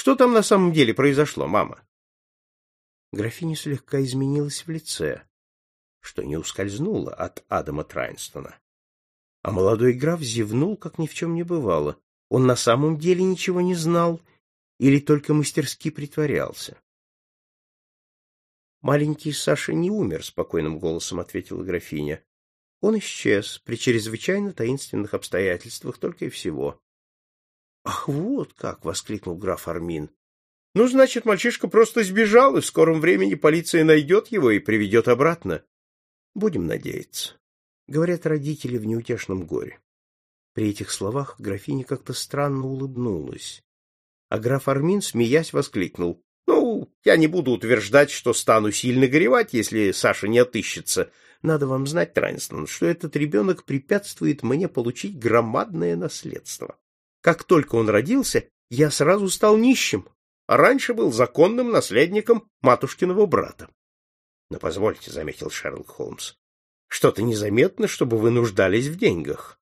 Что там на самом деле произошло, мама? Графиня слегка изменилась в лице, что не ускользнуло от Адама Трайнстона. А молодой граф зевнул, как ни в чем не бывало. Он на самом деле ничего не знал или только мастерски притворялся. Маленький Саша не умер, спокойным голосом ответила графиня. Он исчез при чрезвычайно таинственных обстоятельствах только и всего. Ах, вот как, воскликнул граф Армин. Ну, значит, мальчишка просто сбежал, и в скором времени полиция найдет его и приведет обратно. Будем надеяться. Говорят родители в неутешном горе. При этих словах графиня как-то странно улыбнулась. А граф Армин, смеясь, воскликнул: "Ну, я не буду утверждать, что стану сильно горевать, если Саша не отыщется. Надо вам знать, Трайнстон, что этот ребенок препятствует мне получить громадное наследство. Как только он родился, я сразу стал нищим, а раньше был законным наследником матушкиного брата. — Но позвольте, — заметил Шерлок Холмс, — что-то незаметно, чтобы вы нуждались в деньгах.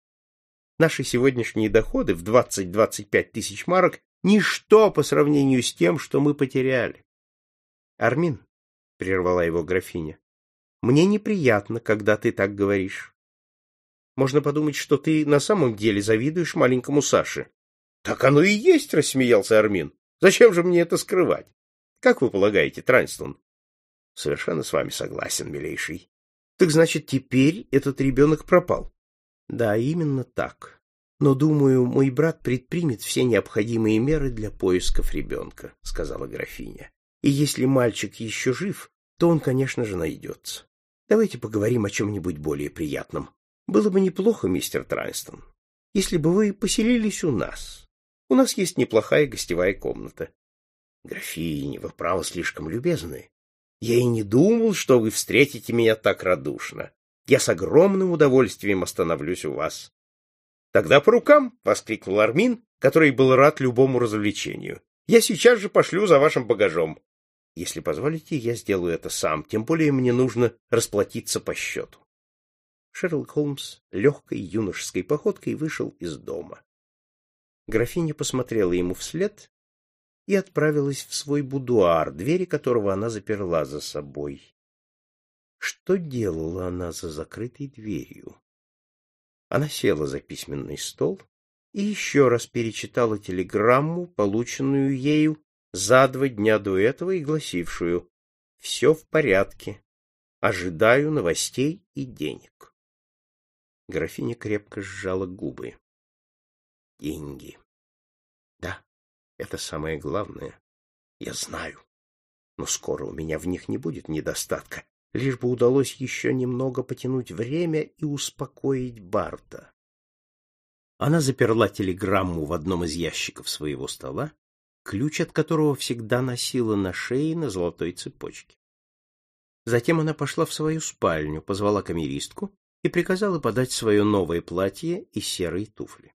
Наши сегодняшние доходы в 20-25 тысяч марок — ничто по сравнению с тем, что мы потеряли. — Армин, — прервала его графиня, — мне неприятно, когда ты так говоришь. Можно подумать, что ты на самом деле завидуешь маленькому Саше. — Так оно и есть, — рассмеялся Армин. — Зачем же мне это скрывать? Как вы полагаете, Транстон? — Совершенно с вами согласен, милейший. — Так значит, теперь этот ребенок пропал? — Да, именно так. Но, думаю, мой брат предпримет все необходимые меры для поисков ребенка, — сказала графиня. — И если мальчик еще жив, то он, конечно же, найдется. Давайте поговорим о чем-нибудь более приятном. Было бы неплохо, мистер Трайстон, если бы вы поселились у нас. У нас есть неплохая гостевая комната. Графиня, вы право слишком любезны. Я и не думал, что вы встретите меня так радушно. Я с огромным удовольствием остановлюсь у вас. Тогда по рукам, воскликнул Армин, который был рад любому развлечению. Я сейчас же пошлю за вашим багажом. Если позволите, я сделаю это сам, тем более мне нужно расплатиться по счету. Шерлок Холмс легкой юношеской походкой вышел из дома. Графиня посмотрела ему вслед и отправилась в свой будуар, двери которого она заперла за собой. Что делала она за закрытой дверью? Она села за письменный стол и еще раз перечитала телеграмму, полученную ею за два дня до этого и гласившую «Все в порядке. Ожидаю новостей и денег». Графиня крепко сжала губы. Деньги. Да, это самое главное. Я знаю. Но скоро у меня в них не будет недостатка, лишь бы удалось еще немного потянуть время и успокоить Барта. Она заперла телеграмму в одном из ящиков своего стола, ключ от которого всегда носила на шее на золотой цепочке. Затем она пошла в свою спальню, позвала камеристку и приказала подать свое новое платье и серые туфли.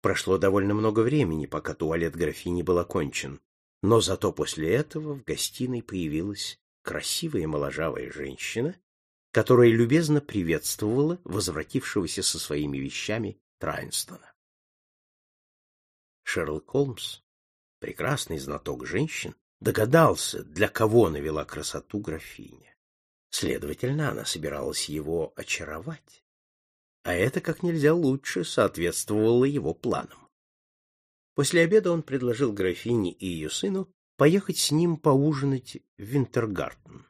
Прошло довольно много времени, пока туалет графини был окончен, но зато после этого в гостиной появилась красивая моложавая женщина, которая любезно приветствовала возвратившегося со своими вещами Трайнстона. Шерлок Холмс, прекрасный знаток женщин, догадался, для кого навела красоту графиня. Следовательно, она собиралась его очаровать. А это как нельзя лучше соответствовало его планам. После обеда он предложил графине и ее сыну поехать с ним поужинать в Винтергартен.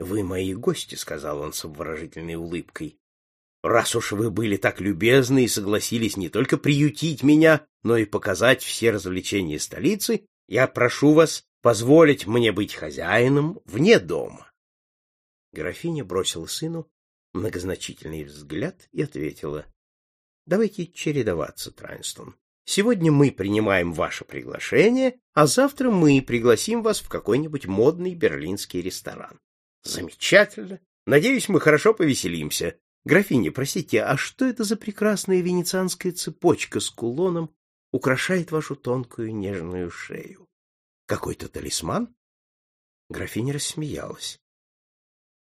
«Вы мои гости», — сказал он с обворожительной улыбкой. «Раз уж вы были так любезны и согласились не только приютить меня, но и показать все развлечения столицы, я прошу вас позволить мне быть хозяином вне дома». Графиня бросила сыну многозначительный взгляд и ответила. — Давайте чередоваться, Трайнстон. Сегодня мы принимаем ваше приглашение, а завтра мы пригласим вас в какой-нибудь модный берлинский ресторан. Замечательно. Надеюсь, мы хорошо повеселимся. Графиня, простите, а что это за прекрасная венецианская цепочка с кулоном украшает вашу тонкую нежную шею? Какой-то талисман? Графиня рассмеялась.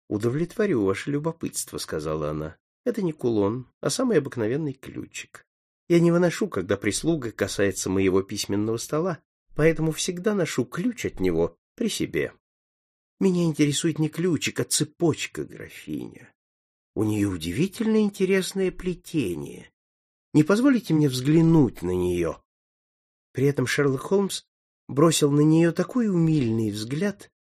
Удовлетворю ваше любопытство, сказала она. Это не кулон, а самый обыкновенный ключик. Я не выношу, когда прислуга касается моего письменного стола, поэтому всегда ношу ключ от него при себе. Меня интересует не ключик, а цепочка графиня. У нее удивительно интересное плетение. Не позволите мне взглянуть на нее?» При этом Шерлок Холмс бросил на нее такой умильный взгляд,